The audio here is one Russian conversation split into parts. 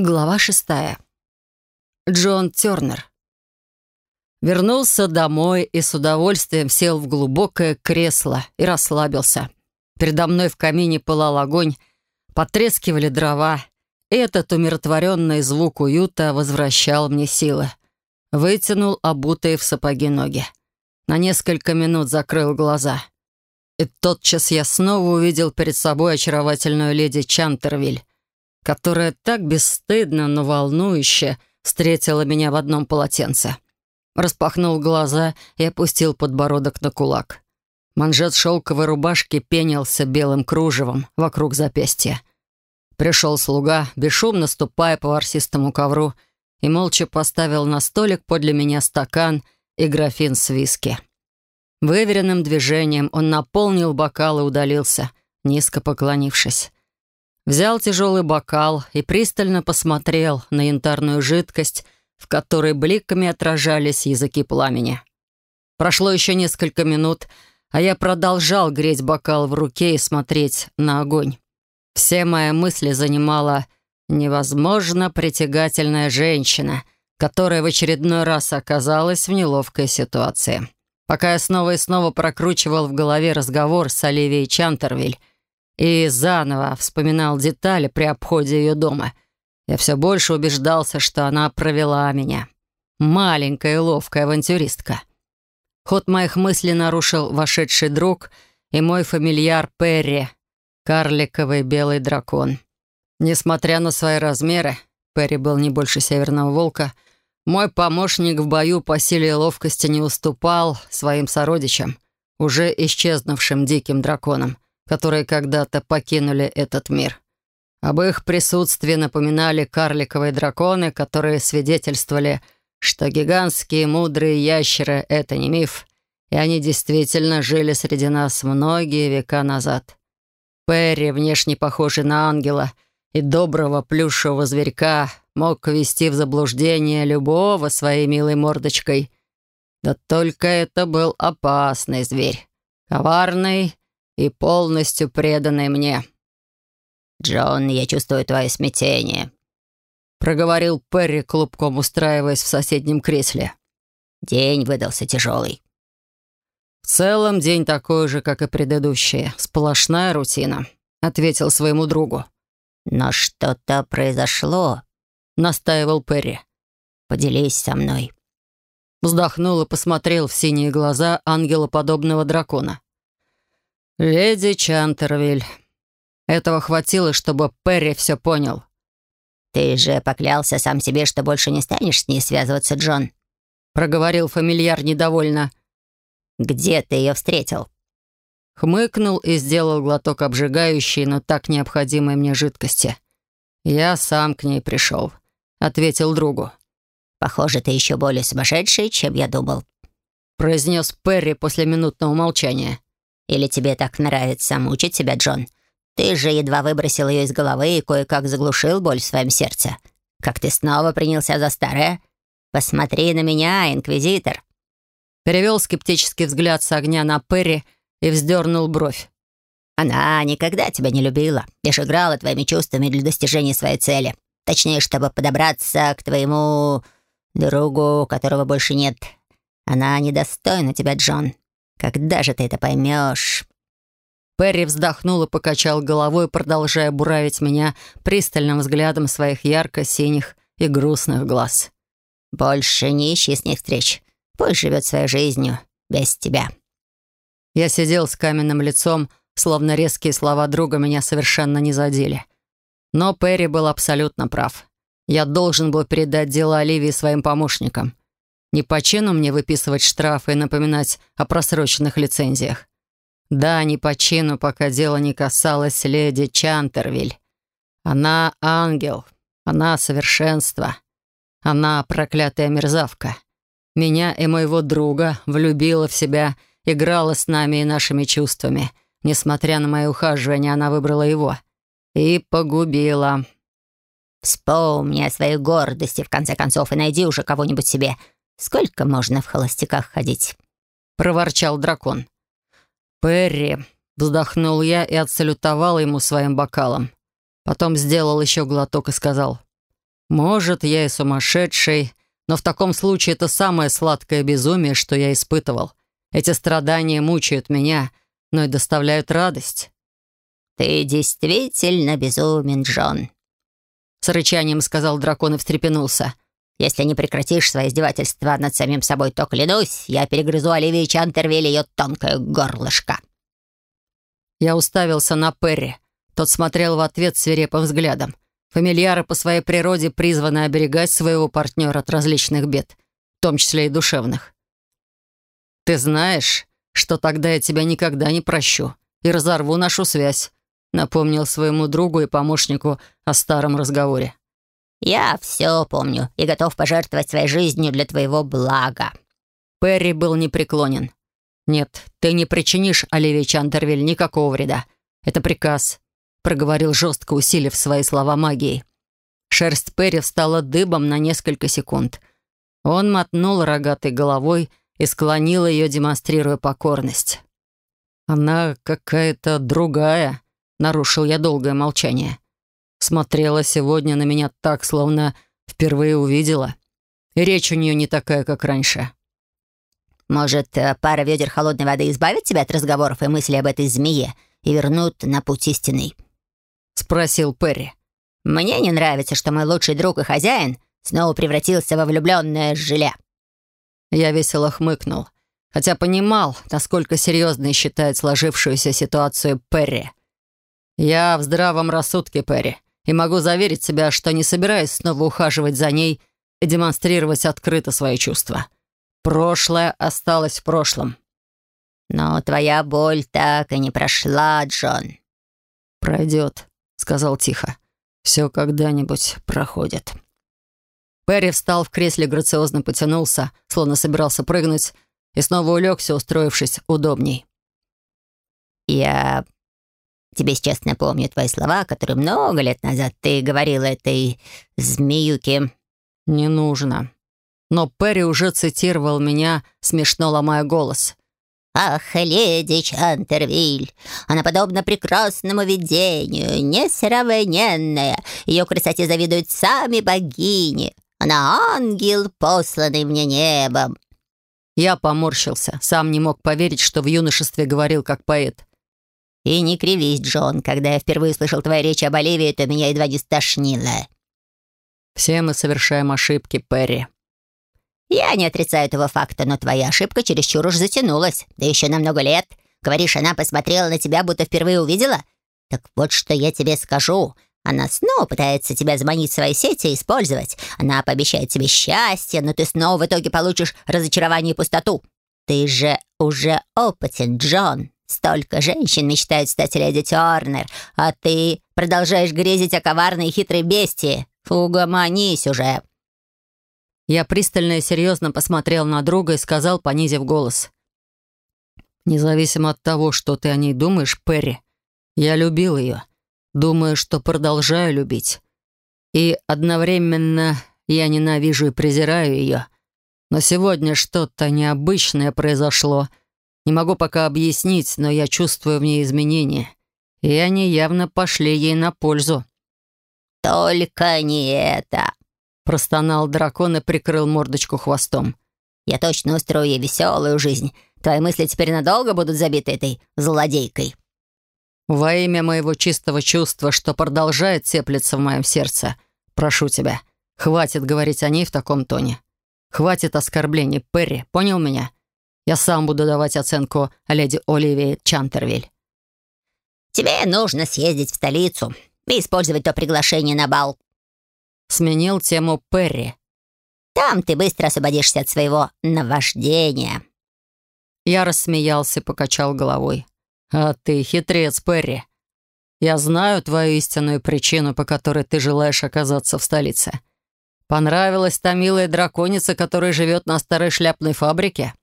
Глава шестая. Джон Тернер. Вернулся домой и с удовольствием сел в глубокое кресло и расслабился. Передо мной в камине пылал огонь, потрескивали дрова, этот умиротворенный звук уюта возвращал мне силы. Вытянул обутые в сапоги ноги. На несколько минут закрыл глаза. И тотчас я снова увидел перед собой очаровательную леди Чантервиль, которая так бесстыдно, но волнующе встретила меня в одном полотенце. Распахнул глаза и опустил подбородок на кулак. Манжет шелковой рубашки пенился белым кружевом вокруг запястья. Пришел слуга, бесшумно ступая по ворсистому ковру, и молча поставил на столик подле меня стакан и графин с виски. Выверенным движением он наполнил бокал и удалился, низко поклонившись. Взял тяжелый бокал и пристально посмотрел на янтарную жидкость, в которой бликами отражались языки пламени. Прошло еще несколько минут, а я продолжал греть бокал в руке и смотреть на огонь. Все мои мысли занимала невозможно притягательная женщина, которая в очередной раз оказалась в неловкой ситуации. Пока я снова и снова прокручивал в голове разговор с Оливией Чантервиль, и заново вспоминал детали при обходе ее дома. Я все больше убеждался, что она провела меня. Маленькая и ловкая авантюристка. Ход моих мыслей нарушил вошедший друг и мой фамильяр Перри, карликовый белый дракон. Несмотря на свои размеры, Перри был не больше северного волка, мой помощник в бою по силе и ловкости не уступал своим сородичам, уже исчезнувшим диким драконам — которые когда-то покинули этот мир. Об их присутствии напоминали карликовые драконы, которые свидетельствовали, что гигантские мудрые ящеры — это не миф, и они действительно жили среди нас многие века назад. Перри, внешне похожий на ангела и доброго плюшевого зверька, мог ввести в заблуждение любого своей милой мордочкой. Да только это был опасный зверь, коварный и полностью преданный мне». «Джон, я чувствую твое смятение», — проговорил Перри, клубком устраиваясь в соседнем кресле. «День выдался тяжелый». «В целом день такой же, как и предыдущие. Сплошная рутина», — ответил своему другу. «Но что-то произошло», — настаивал Перри. «Поделись со мной». Вздохнул и посмотрел в синие глаза ангелоподобного дракона. «Леди Чантервиль, этого хватило, чтобы Перри все понял». «Ты же поклялся сам себе, что больше не станешь с ней связываться, Джон», — проговорил фамильяр недовольно. «Где ты ее встретил?» Хмыкнул и сделал глоток обжигающей, но так необходимой мне жидкости. «Я сам к ней пришел», — ответил другу. «Похоже, ты еще более сумасшедший, чем я думал», — произнес Перри после минутного молчания. Или тебе так нравится мучить себя, Джон? Ты же едва выбросил ее из головы и кое-как заглушил боль в своем сердце. Как ты снова принялся за старое? Посмотри на меня, инквизитор!» Перевел скептический взгляд с огня на Перри и вздернул бровь. «Она никогда тебя не любила, лишь играла твоими чувствами для достижения своей цели. Точнее, чтобы подобраться к твоему другу, которого больше нет. Она недостойна тебя, Джон. Когда же ты это поймешь?» Перри вздохнул и покачал головой, продолжая буравить меня пристальным взглядом своих ярко-синих и грустных глаз. «Больше не ищи с ней встреч. Пусть живет своей жизнью без тебя». Я сидел с каменным лицом, словно резкие слова друга меня совершенно не задели. Но Перри был абсолютно прав. Я должен был передать дело Оливии своим помощникам. Не по чину мне выписывать штрафы и напоминать о просроченных лицензиях. Да, не по чину, пока дело не касалось леди Чантервиль. Она ангел, она совершенство. Она проклятая мерзавка. Меня и моего друга влюбила в себя, играла с нами и нашими чувствами. Несмотря на мои ухаживания, она выбрала его. И погубила. «Вспомни о своей гордости, в конце концов, и найди уже кого-нибудь себе, Сколько можно в холостяках ходить?» — проворчал дракон. «Перри!» — вздохнул я и отсалютовал ему своим бокалом. Потом сделал еще глоток и сказал. Может, я и сумасшедший, но в таком случае это самое сладкое безумие, что я испытывал. Эти страдания мучают меня, но и доставляют радость. «Ты действительно безумен, Джон», — с рычанием сказал дракон и встрепенулся. «Если не прекратишь свои издевательства над самим собой, то, клянусь, я перегрызу Оливии Чантервиль ее тонкое горлышко». Я уставился на Перри. Тот смотрел в ответ свирепым взглядом. Фамильяры по своей природе призваны оберегать своего партнера от различных бед, в том числе и душевных. «Ты знаешь, что тогда я тебя никогда не прощу и разорву нашу связь», напомнил своему другу и помощнику о старом разговоре. «Я все помню и готов пожертвовать своей жизнью для твоего блага». Перри был непреклонен. «Нет, ты не причинишь Оливии Чантервиль никакого вреда. Это приказ проговорил жестко, усилив свои слова магией. Шерсть Перри встала дыбом на несколько секунд. Он мотнул рогатой головой и склонил ее, демонстрируя покорность. «Она какая-то другая», — нарушил я долгое молчание. Смотрела сегодня на меня так, словно впервые увидела. И речь у нее не такая, как раньше. «Может, э, пара ведер холодной воды избавит тебя от разговоров и мыслей об этой змее и вернут на путь истинный?» спросил Перри. «Мне не нравится, что мой лучший друг и хозяин снова превратился во влюбленное желе». Я весело хмыкнул, хотя понимал, насколько серьезной считает сложившуюся ситуацию Перри. «Я в здравом рассудке, Перри, и могу заверить себя, что не собираюсь снова ухаживать за ней и демонстрировать открыто свои чувства. Прошлое осталось в прошлом». «Но твоя боль так и не прошла, Джон». «Пройдет», сказал тихо. «Все когда-нибудь проходит». Перри встал в кресле, грациозно потянулся, словно собирался прыгнуть, и снова улегся, устроившись удобней. «Я тебе сейчас напомню твои слова, которые много лет назад ты говорила этой змеюке». «Не нужно». Но Перри уже цитировал меня, смешно ломая голос. «Ах, леди Чантервиль! Она подобна прекрасному видению, несравненная. Ее красоте завидуют сами богини. Она ангел, посланный мне небом». Я поморщился, сам не мог поверить, что в юношестве говорил как поэт. «И не кривись, Джон, когда я впервые слышал твои речи об Оливии, то меня едва не стошнило». «Все мы совершаем ошибки, Перри», «Я не отрицаю этого факта, но твоя ошибка чересчур уж затянулась. Да еще на много лет. Говоришь, она посмотрела на тебя, будто впервые увидела? Так вот, что я тебе скажу. Она снова пытается тебя заманить в свои сети и использовать. Она пообещает тебе счастье, но ты снова в итоге получишь разочарование и пустоту. Ты же уже опытен, Джон. Столько женщин мечтают стать леди Тернер, а ты продолжаешь грезить о коварной и хитрой бестии. Угомонись уже. Я пристально и серьезно посмотрел на друга и сказал, понизив голос. «Независимо от того, что ты о ней думаешь, Перри, я любил ее. Думаю, что продолжаю любить. И одновременно я ненавижу и презираю ее. Но сегодня что-то необычное произошло. Не могу пока объяснить, но я чувствую в ней изменения. И они явно пошли ей на пользу». «Только не это!» Простонал дракон и прикрыл мордочку хвостом. «Я точно устрою ей веселую жизнь. Твои мысли теперь надолго будут забиты этой злодейкой». «Во имя моего чистого чувства, что продолжает теплиться в моем сердце, прошу тебя, хватит говорить о ней в таком тоне. Хватит оскорблений, Перри, понял меня? Я сам буду давать оценку леди Оливии Чантервиль». «Тебе нужно съездить в столицу и использовать то приглашение на бал, Сменил тему Перри. «Там ты быстро освободишься от своего наваждения». Я рассмеялся и покачал головой. «А ты хитрец, Перри. Я знаю твою истинную причину, по которой ты желаешь оказаться в столице. Понравилась та милая драконица, которая живет на старой шляпной фабрике?»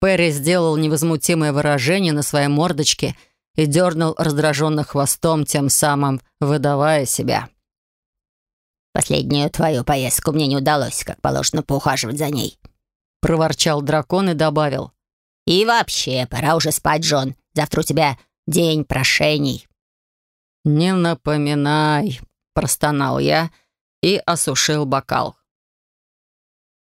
Перри сделал невозмутимое выражение на своей мордочке и дернул раздраженно хвостом, тем самым выдавая себя. Последнюю твою поездку мне не удалось, как положено, поухаживать за ней». Проворчал дракон и добавил. «И вообще, пора уже спать, Джон. Завтра у тебя день прошений». «Не напоминай», — простонал я и осушил бокал.